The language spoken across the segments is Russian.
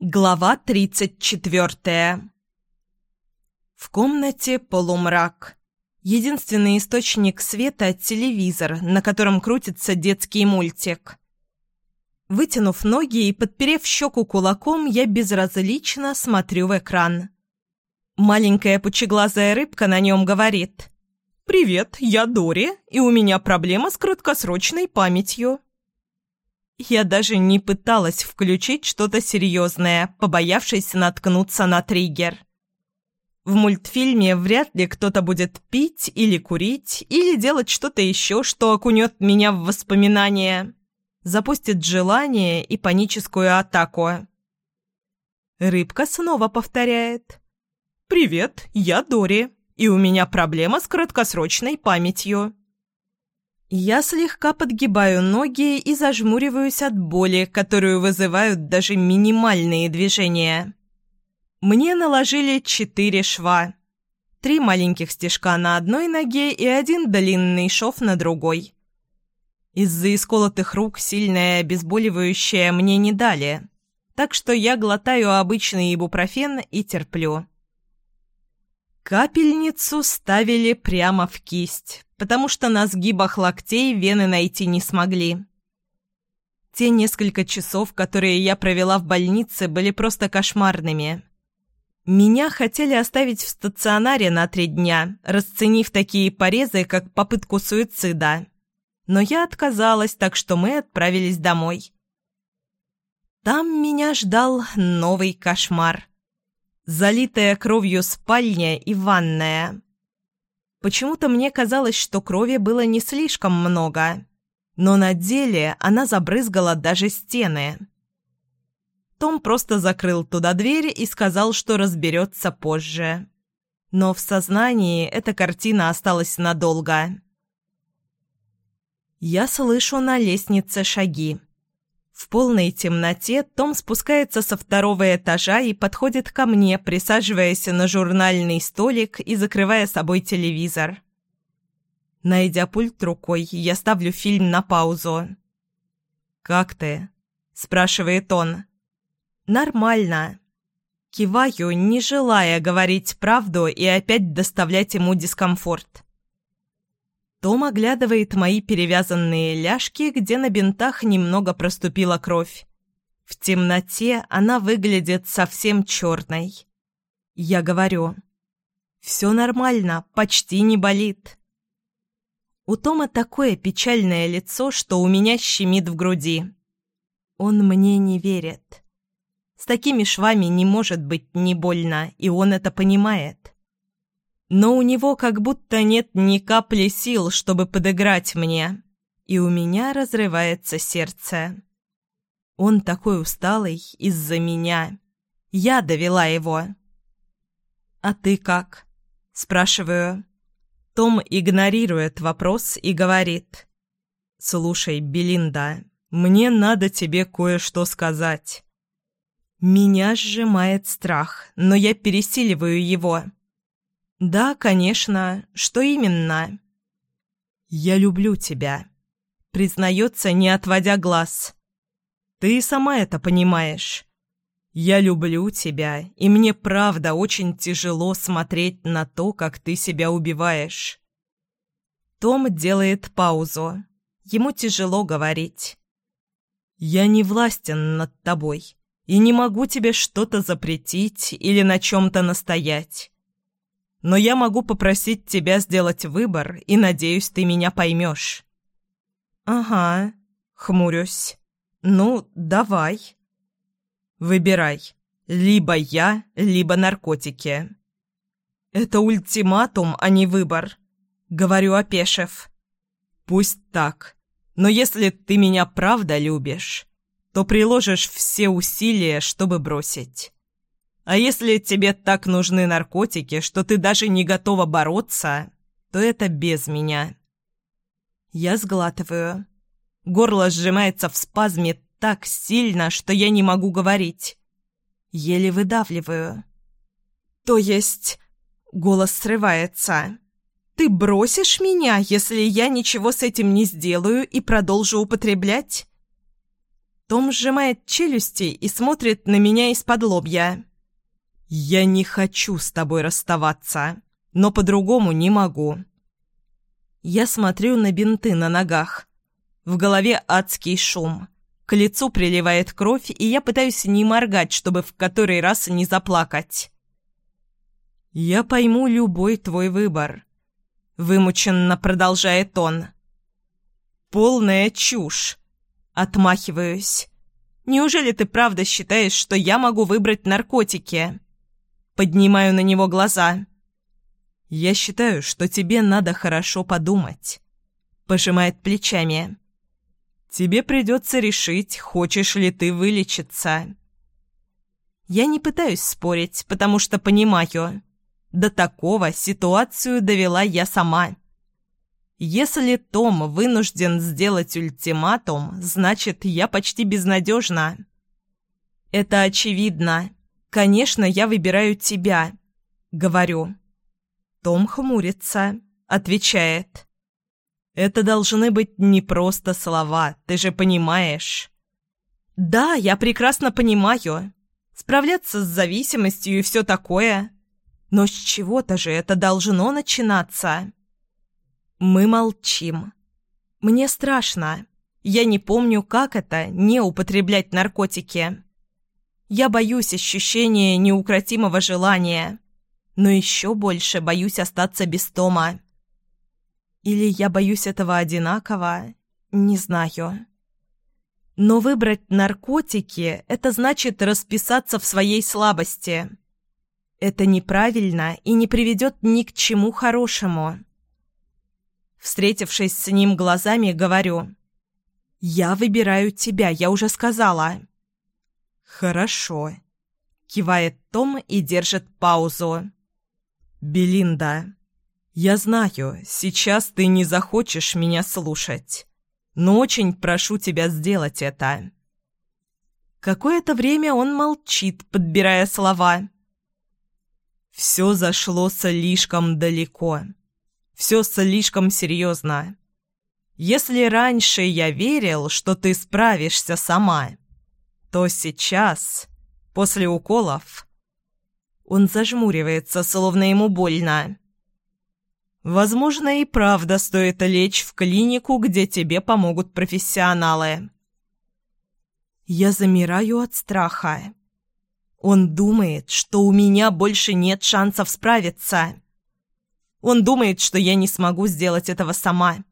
Глава тридцать четвертая В комнате полумрак. Единственный источник света – телевизор, на котором крутится детский мультик. Вытянув ноги и подперев щеку кулаком, я безразлично смотрю в экран. Маленькая пучеглазая рыбка на нем говорит «Привет, я Дори, и у меня проблема с краткосрочной памятью». Я даже не пыталась включить что-то серьезное, побоявшись наткнуться на триггер. В мультфильме вряд ли кто-то будет пить или курить, или делать что-то еще, что окунет меня в воспоминания, запустит желание и паническую атаку. Рыбка снова повторяет. «Привет, я Дори, и у меня проблема с краткосрочной памятью». Я слегка подгибаю ноги и зажмуриваюсь от боли, которую вызывают даже минимальные движения. Мне наложили четыре шва. Три маленьких стежка на одной ноге и один длинный шов на другой. Из-за исколотых рук сильное обезболивающее мне не дали, так что я глотаю обычный ибупрофен и терплю. Капельницу ставили прямо в кисть, потому что на сгибах локтей вены найти не смогли. Те несколько часов, которые я провела в больнице, были просто кошмарными. Меня хотели оставить в стационаре на три дня, расценив такие порезы, как попытку суицида. Но я отказалась, так что мы отправились домой. Там меня ждал новый кошмар. Залитая кровью спальня и ванная. Почему-то мне казалось, что крови было не слишком много, но на деле она забрызгала даже стены. Том просто закрыл туда дверь и сказал, что разберется позже. Но в сознании эта картина осталась надолго. Я слышу на лестнице шаги. В полной темноте Том спускается со второго этажа и подходит ко мне, присаживаясь на журнальный столик и закрывая собой телевизор. Найдя пульт рукой, я ставлю фильм на паузу. «Как ты?» – спрашивает он. «Нормально». Киваю, не желая говорить правду и опять доставлять ему дискомфорт. Том оглядывает мои перевязанные ляжки, где на бинтах немного проступила кровь. В темноте она выглядит совсем черной. Я говорю, «Все нормально, почти не болит». У Тома такое печальное лицо, что у меня щемит в груди. Он мне не верит. С такими швами не может быть не больно, и он это понимает но у него как будто нет ни капли сил, чтобы подыграть мне, и у меня разрывается сердце. Он такой усталый из-за меня. Я довела его. «А ты как?» – спрашиваю. Том игнорирует вопрос и говорит. «Слушай, Белинда, мне надо тебе кое-что сказать». Меня сжимает страх, но я пересиливаю его. «Да, конечно. Что именно?» «Я люблю тебя», — признается, не отводя глаз. «Ты сама это понимаешь. Я люблю тебя, и мне правда очень тяжело смотреть на то, как ты себя убиваешь». Том делает паузу. Ему тяжело говорить. «Я не властен над тобой и не могу тебе что-то запретить или на чем-то настоять но я могу попросить тебя сделать выбор, и, надеюсь, ты меня поймешь». «Ага», — хмурюсь. «Ну, давай». «Выбирай. Либо я, либо наркотики». «Это ультиматум, а не выбор», — говорю опешив. «Пусть так. Но если ты меня правда любишь, то приложишь все усилия, чтобы бросить». А если тебе так нужны наркотики, что ты даже не готова бороться, то это без меня. Я сглатываю. Горло сжимается в спазме так сильно, что я не могу говорить. Еле выдавливаю. То есть... Голос срывается. «Ты бросишь меня, если я ничего с этим не сделаю и продолжу употреблять?» Том сжимает челюсти и смотрит на меня из-под лобья. «Я не хочу с тобой расставаться, но по-другому не могу». Я смотрю на бинты на ногах. В голове адский шум. К лицу приливает кровь, и я пытаюсь не моргать, чтобы в который раз не заплакать. «Я пойму любой твой выбор», — вымученно продолжает он. «Полная чушь. Отмахиваюсь. Неужели ты правда считаешь, что я могу выбрать наркотики? Поднимаю на него глаза. Я считаю, что тебе надо хорошо подумать. Пожимает плечами. Тебе придется решить, хочешь ли ты вылечиться. Я не пытаюсь спорить, потому что понимаю. До такого ситуацию довела я сама. Если Том вынужден сделать ультиматум, значит, я почти безнадежна. Это очевидно. Конечно, я выбираю тебя. Говорю. Том хмурится. Отвечает. Это должны быть не просто слова, ты же понимаешь. Да, я прекрасно понимаю. Справляться с зависимостью и все такое. Но с чего-то же это должно начинаться. Мы молчим. Мне страшно. Я не помню, как это — не употреблять наркотики. Я боюсь ощущения неукротимого желания, но еще больше боюсь остаться без Тома. Или я боюсь этого одинаково, не знаю. Но выбрать наркотики — это значит расписаться в своей слабости. Это неправильно и не приведет ни к чему хорошему. Встретившись с ним глазами, говорю. «Я выбираю тебя, я уже сказала». «Хорошо», — кивает Том и держит паузу. «Белинда, я знаю, сейчас ты не захочешь меня слушать, но очень прошу тебя сделать это». Какое-то время он молчит, подбирая слова. «Все зашло слишком далеко. Все слишком серьезно. Если раньше я верил, что ты справишься сама, то сейчас, после уколов...» Он зажмуривается, словно ему больно. «Возможно, и правда стоит лечь в клинику, где тебе помогут профессионалы». Я замираю от страха. Он думает, что у меня больше нет шансов справиться. Он думает, что я не смогу сделать этого сама.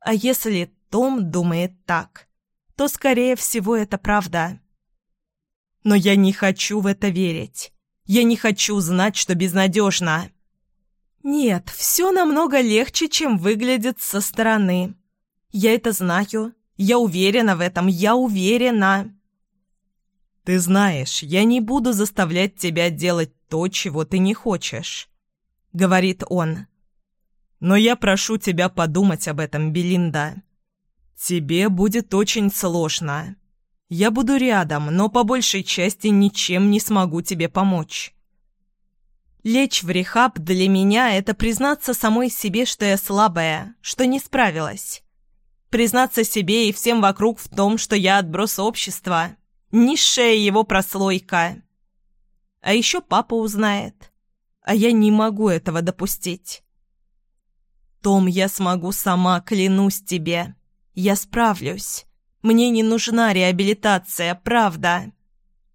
А если Том думает так, то, скорее всего, это правда. Но я не хочу в это верить. Я не хочу знать, что безнадежно. Нет, все намного легче, чем выглядит со стороны. Я это знаю. Я уверена в этом. Я уверена. Ты знаешь, я не буду заставлять тебя делать то, чего ты не хочешь говорит он. «Но я прошу тебя подумать об этом, Белинда. Тебе будет очень сложно. Я буду рядом, но по большей части ничем не смогу тебе помочь». Лечь в рехаб для меня — это признаться самой себе, что я слабая, что не справилась. Признаться себе и всем вокруг в том, что я отброс общества, низшая его прослойка. А еще папа узнает а я не могу этого допустить. Том, я смогу сама, клянусь тебе. Я справлюсь. Мне не нужна реабилитация, правда.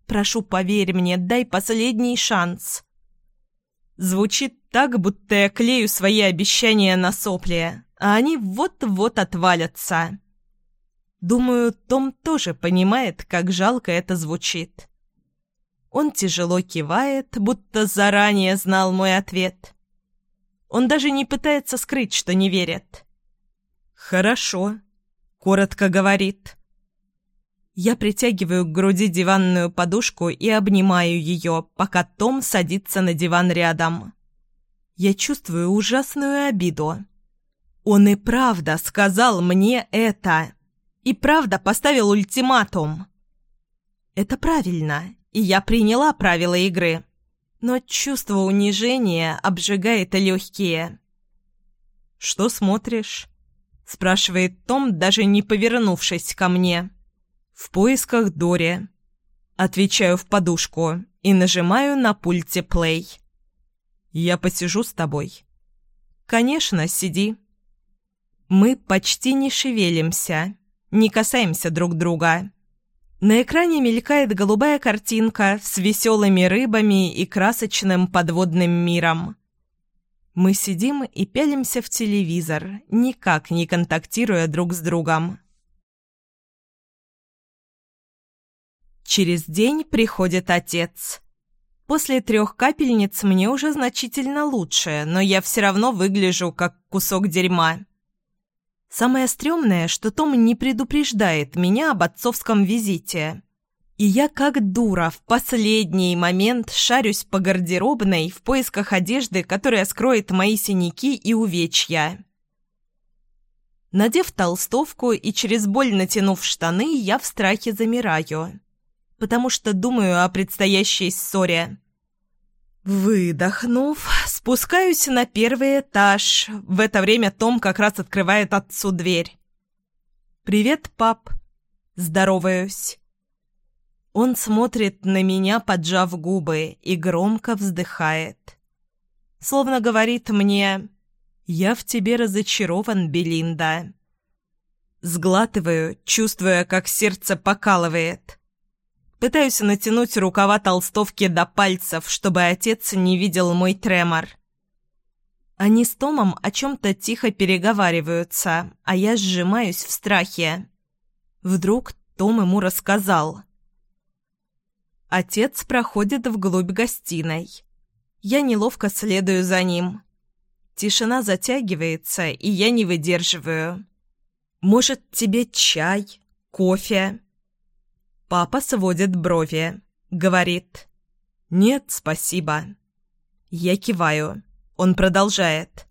Прошу, поверь мне, дай последний шанс. Звучит так, будто я клею свои обещания на сопли, а они вот-вот отвалятся. Думаю, Том тоже понимает, как жалко это звучит. Он тяжело кивает, будто заранее знал мой ответ. Он даже не пытается скрыть, что не верит. «Хорошо», — коротко говорит. Я притягиваю к груди диванную подушку и обнимаю ее, пока Том садится на диван рядом. Я чувствую ужасную обиду. Он и правда сказал мне это. И правда поставил ультиматум. Это правильно и я приняла правила игры. Но чувство унижения обжигает легкие. «Что смотришь?» — спрашивает Том, даже не повернувшись ко мне. «В поисках Дори». Отвечаю в подушку и нажимаю на пульте плей. «Я посижу с тобой». «Конечно, сиди». Мы почти не шевелимся, не касаемся друг друга. На экране мелькает голубая картинка с веселыми рыбами и красочным подводным миром. Мы сидим и пялимся в телевизор, никак не контактируя друг с другом. Через день приходит отец. После трех капельниц мне уже значительно лучше, но я все равно выгляжу как кусок дерьма. Самое стрёмное, что Том не предупреждает меня об отцовском визите. И я как дура в последний момент шарюсь по гардеробной в поисках одежды, которая скроет мои синяки и увечья. Надев толстовку и через боль натянув штаны, я в страхе замираю потому что думаю о предстоящей ссоре. Выдохнув, спускаюсь на первый этаж. В это время Том как раз открывает отцу дверь. «Привет, пап!» Здороваюсь. Он смотрит на меня, поджав губы, и громко вздыхает. Словно говорит мне «Я в тебе разочарован, Белинда». Сглатываю, чувствуя, как сердце покалывает. Пытаюсь натянуть рукава толстовки до пальцев, чтобы отец не видел мой тремор. Они с Томом о чем-то тихо переговариваются, а я сжимаюсь в страхе. Вдруг Том ему рассказал. Отец проходит вглубь гостиной. Я неловко следую за ним. Тишина затягивается, и я не выдерживаю. «Может, тебе чай? Кофе?» Папа сводит брови. Говорит. «Нет, спасибо». Я киваю. Он продолжает.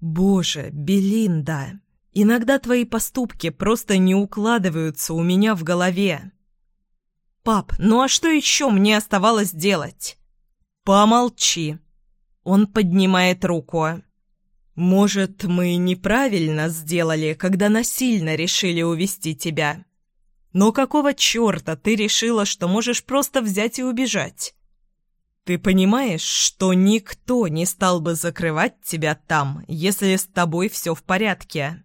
«Боже, Белинда, иногда твои поступки просто не укладываются у меня в голове». «Пап, ну а что еще мне оставалось делать?» «Помолчи». Он поднимает руку. «Может, мы неправильно сделали, когда насильно решили увести тебя?» Но какого черта ты решила, что можешь просто взять и убежать? Ты понимаешь, что никто не стал бы закрывать тебя там, если с тобой все в порядке?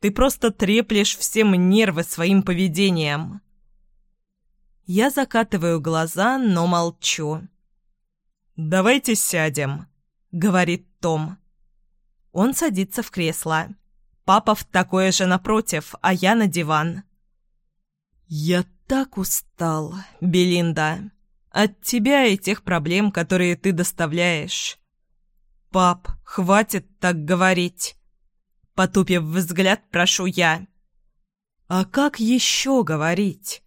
Ты просто треплешь всем нервы своим поведением. Я закатываю глаза, но молчу. «Давайте сядем», — говорит Том. Он садится в кресло. Папа в такое же напротив, а я на диван. «Я так устал, Белинда, от тебя и тех проблем, которые ты доставляешь. Пап, хватит так говорить!» Потупив взгляд, прошу я. «А как еще говорить?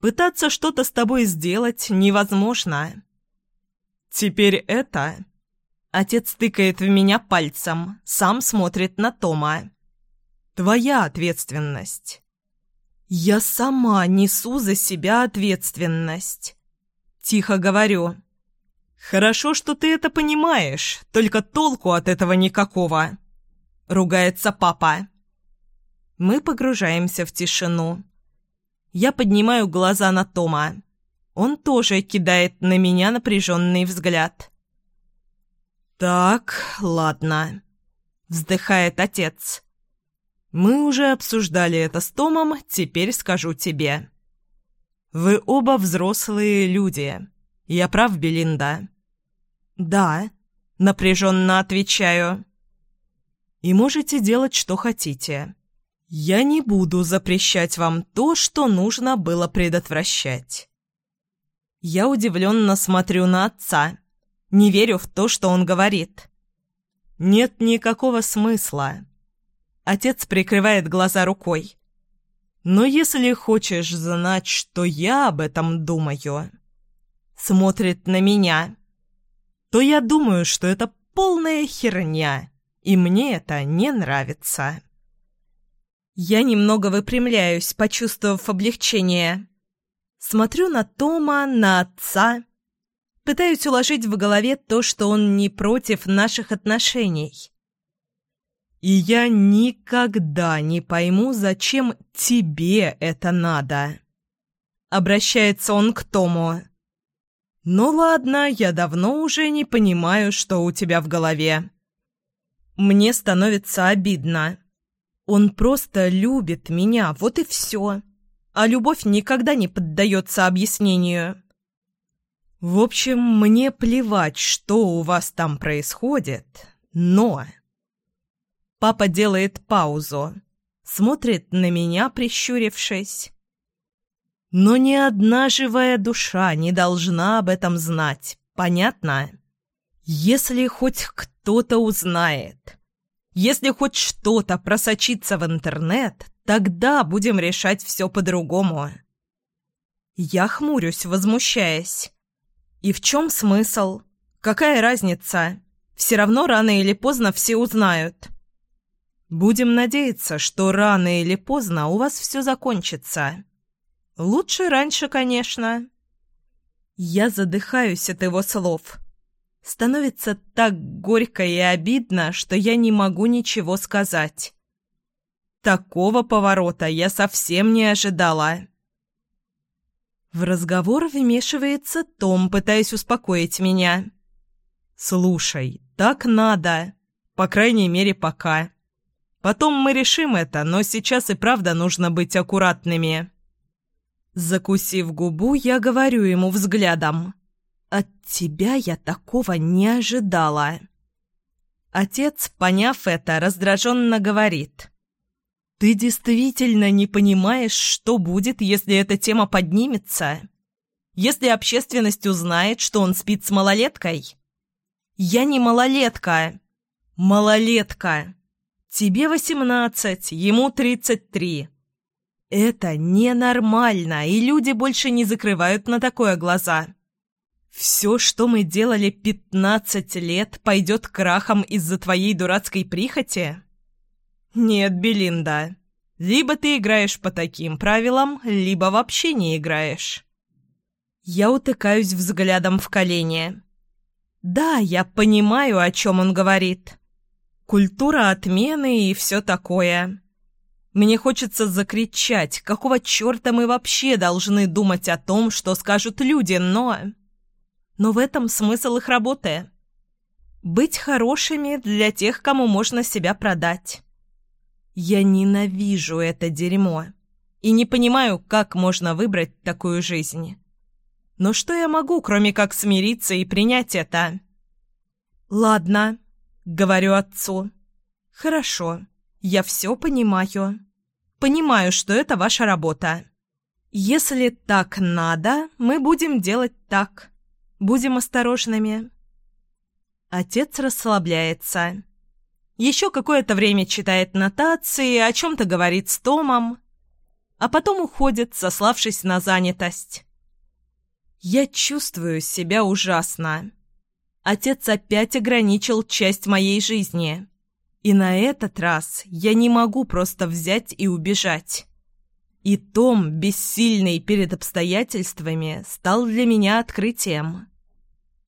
Пытаться что-то с тобой сделать невозможно». «Теперь это...» Отец тыкает в меня пальцем, сам смотрит на Тома. «Твоя ответственность». «Я сама несу за себя ответственность». Тихо говорю. «Хорошо, что ты это понимаешь, только толку от этого никакого», — ругается папа. Мы погружаемся в тишину. Я поднимаю глаза на Тома. Он тоже кидает на меня напряженный взгляд. «Так, ладно», — вздыхает отец. Мы уже обсуждали это с Томом, теперь скажу тебе. Вы оба взрослые люди. Я прав, Белинда? Да, напряженно отвечаю. И можете делать, что хотите. Я не буду запрещать вам то, что нужно было предотвращать. Я удивленно смотрю на отца. Не верю в то, что он говорит. Нет никакого смысла. Отец прикрывает глаза рукой. «Но если хочешь знать, что я об этом думаю...» Смотрит на меня. «То я думаю, что это полная херня, и мне это не нравится». Я немного выпрямляюсь, почувствовав облегчение. Смотрю на Тома, на отца. Пытаюсь уложить в голове то, что он не против наших отношений. И я никогда не пойму, зачем тебе это надо. Обращается он к Тому. Ну ладно, я давно уже не понимаю, что у тебя в голове. Мне становится обидно. Он просто любит меня, вот и все. А любовь никогда не поддается объяснению. В общем, мне плевать, что у вас там происходит, но... Папа делает паузу, смотрит на меня, прищурившись. Но ни одна живая душа не должна об этом знать, понятно? Если хоть кто-то узнает, если хоть что-то просочится в интернет, тогда будем решать все по-другому. Я хмурюсь, возмущаясь. И в чем смысл? Какая разница? Все равно рано или поздно все узнают. Будем надеяться, что рано или поздно у вас все закончится. Лучше раньше, конечно. Я задыхаюсь от его слов. Становится так горько и обидно, что я не могу ничего сказать. Такого поворота я совсем не ожидала. В разговор вмешивается Том, пытаясь успокоить меня. «Слушай, так надо. По крайней мере, пока. Потом мы решим это, но сейчас и правда нужно быть аккуратными». Закусив губу, я говорю ему взглядом. «От тебя я такого не ожидала». Отец, поняв это, раздраженно говорит. «Ты действительно не понимаешь, что будет, если эта тема поднимется? Если общественность узнает, что он спит с малолеткой?» «Я не малолетка!» «Малолетка!» Тебе восемнадцать, ему тридцать три. Это ненормально, и люди больше не закрывают на такое глаза. Все, что мы делали пятнадцать лет, пойдет крахом из-за твоей дурацкой прихоти? Нет, Белинда. Либо ты играешь по таким правилам, либо вообще не играешь. Я утыкаюсь взглядом в колени. Да, я понимаю, о чем он говорит культура отмены и все такое. Мне хочется закричать, какого черта мы вообще должны думать о том, что скажут люди, но... Но в этом смысл их работы. Быть хорошими для тех, кому можно себя продать. Я ненавижу это дерьмо и не понимаю, как можно выбрать такую жизнь. Но что я могу, кроме как смириться и принять это? Ладно, Говорю отцу. «Хорошо, я все понимаю. Понимаю, что это ваша работа. Если так надо, мы будем делать так. Будем осторожными». Отец расслабляется. Еще какое-то время читает нотации, о чем-то говорит с Томом, а потом уходит, сославшись на занятость. Я чувствую себя ужасно. Отец опять ограничил часть моей жизни. И на этот раз я не могу просто взять и убежать. И Том, бессильный перед обстоятельствами, стал для меня открытием.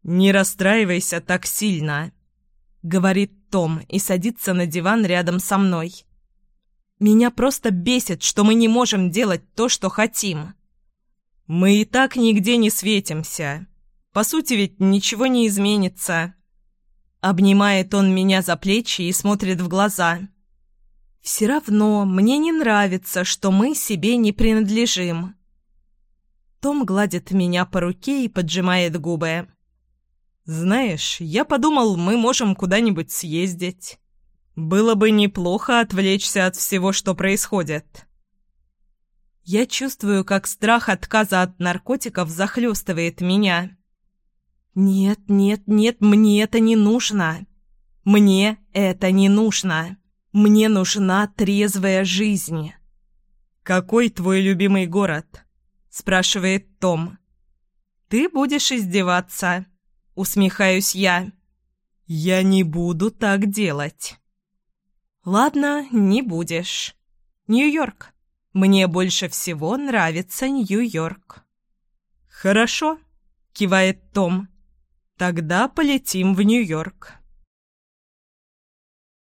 «Не расстраивайся так сильно», — говорит Том и садится на диван рядом со мной. «Меня просто бесит, что мы не можем делать то, что хотим. Мы и так нигде не светимся. По сути ведь ничего не изменится. Обнимает он меня за плечи и смотрит в глаза. Все равно мне не нравится, что мы себе не принадлежим. Том гладит меня по руке и поджимает губы. «Знаешь, я подумал, мы можем куда-нибудь съездить. Было бы неплохо отвлечься от всего, что происходит». Я чувствую, как страх отказа от наркотиков захлестывает меня. «Нет, нет, нет, мне это не нужно. Мне это не нужно. Мне нужна трезвая жизнь». «Какой твой любимый город?» – спрашивает Том. «Ты будешь издеваться», – усмехаюсь я. «Я не буду так делать». «Ладно, не будешь. Нью-Йорк. Мне больше всего нравится Нью-Йорк». «Хорошо», – кивает Том. Тогда полетим в Нью-Йорк.